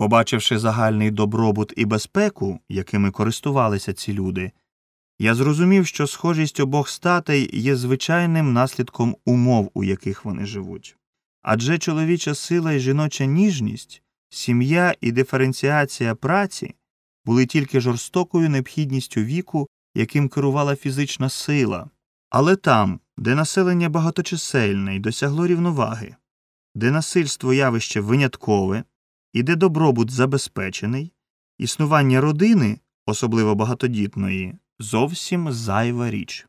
Побачивши загальний добробут і безпеку, якими користувалися ці люди, я зрозумів, що схожість обох статей є звичайним наслідком умов, у яких вони живуть. Адже чоловіча сила і жіноча ніжність, сім'я і диференціація праці були тільки жорстокою необхідністю віку, яким керувала фізична сила, але там, де населення багаточисельне і досягло рівноваги, де насильство явище виняткове і де добробут забезпечений, існування родини, особливо багатодітної, зовсім зайва річ.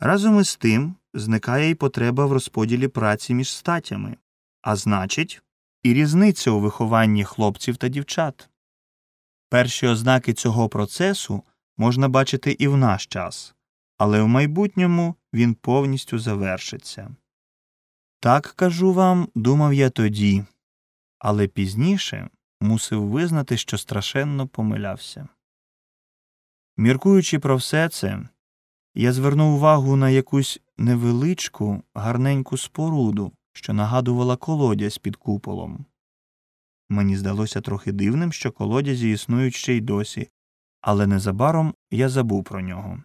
Разом із тим зникає й потреба в розподілі праці між статями, а значить, і різниця у вихованні хлопців та дівчат. Перші ознаки цього процесу можна бачити і в наш час, але в майбутньому він повністю завершиться. Так кажу вам, думав я тоді, але пізніше мусив визнати, що страшенно помилявся. Міркуючи про все це, я звернув увагу на якусь невеличку, гарненьку споруду, що нагадувала колодязь під куполом. Мені здалося трохи дивним, що колодязі існують ще й досі, але незабаром я забув про нього.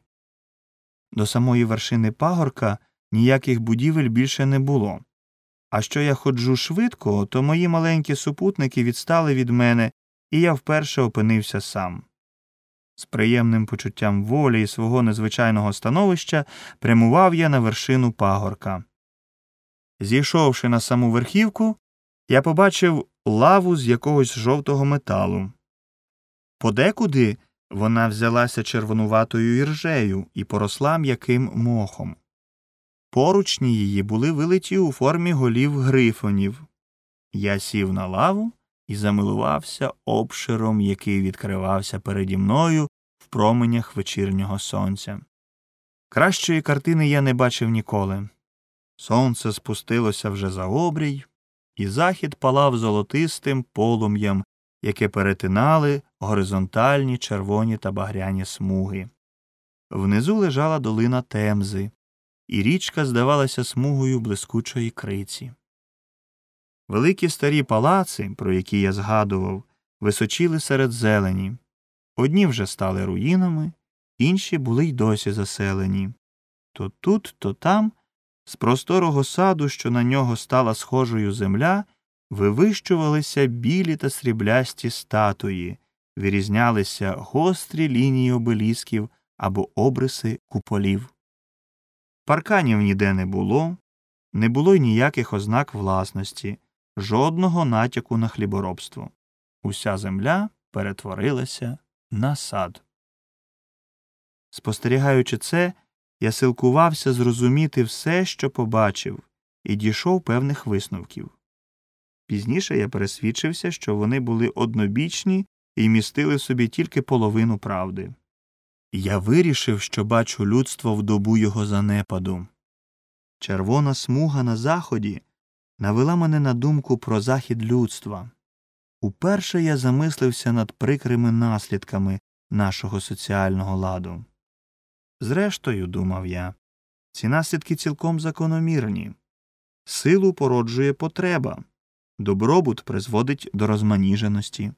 До самої вершини пагорка ніяких будівель більше не було. А що я ходжу швидко, то мої маленькі супутники відстали від мене, і я вперше опинився сам. З приємним почуттям волі і свого незвичайного становища прямував я на вершину пагорка. Зійшовши на саму верхівку, я побачив лаву з якогось жовтого металу. Подекуди вона взялася червонуватою іржею і поросла м'яким мохом. Поручні її були вилиті у формі голів грифонів. Я сів на лаву і замилувався обширом, який відкривався переді мною в променях вечірнього сонця. Кращої картини я не бачив ніколи. Сонце спустилося вже за обрій, і захід палав золотистим полум'ям, яке перетинали горизонтальні червоні та багряні смуги. Внизу лежала долина темзи, і річка здавалася смугою блискучої криці. Великі старі палаци, про які я згадував, височили серед зелені. Одні вже стали руїнами, інші були й досі заселені. То тут, то там, з просторого саду, що на нього стала схожою земля, вивищувалися білі та сріблясті статуї, вирізнялися гострі лінії обелісків або обриси куполів. Парканів ніде не було, не було й ніяких ознак власності, жодного натяку на хліборобство. Уся земля перетворилася на сад. Спостерігаючи це, я силкувався зрозуміти все, що побачив, і дійшов певних висновків. Пізніше я пересвідчився, що вони були однобічні і містили собі тільки половину правди. Я вирішив, що бачу людство в добу його занепаду. Червона смуга на заході навела мене на думку про захід людства. Уперше я замислився над прикрими наслідками нашого соціального ладу. Зрештою, думав я, ці наслідки цілком закономірні. Силу породжує потреба, добробут призводить до розманіженості.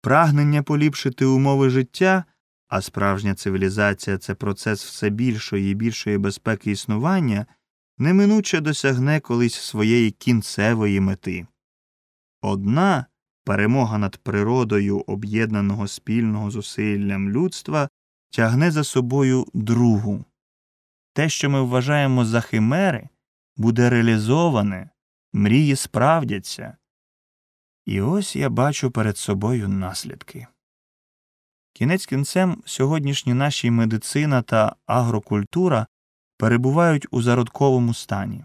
Прагнення поліпшити умови життя, а справжня цивілізація це процес все більшої і більшої безпеки існування, неминуче досягне колись своєї кінцевої мети. Одна перемога над природою об'єднаного спільного зусиллям людства тягне за собою другу. Те, що ми вважаємо за химери, буде реалізоване, мрії справдяться. І ось я бачу перед собою наслідки. Кінець кінцем сьогоднішні наші медицина та агрокультура перебувають у зародковому стані.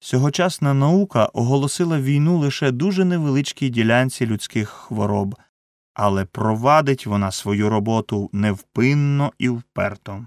Сьогочасна наука оголосила війну лише дуже невеличкій ділянці людських хвороб, але провадить вона свою роботу невпинно і вперто.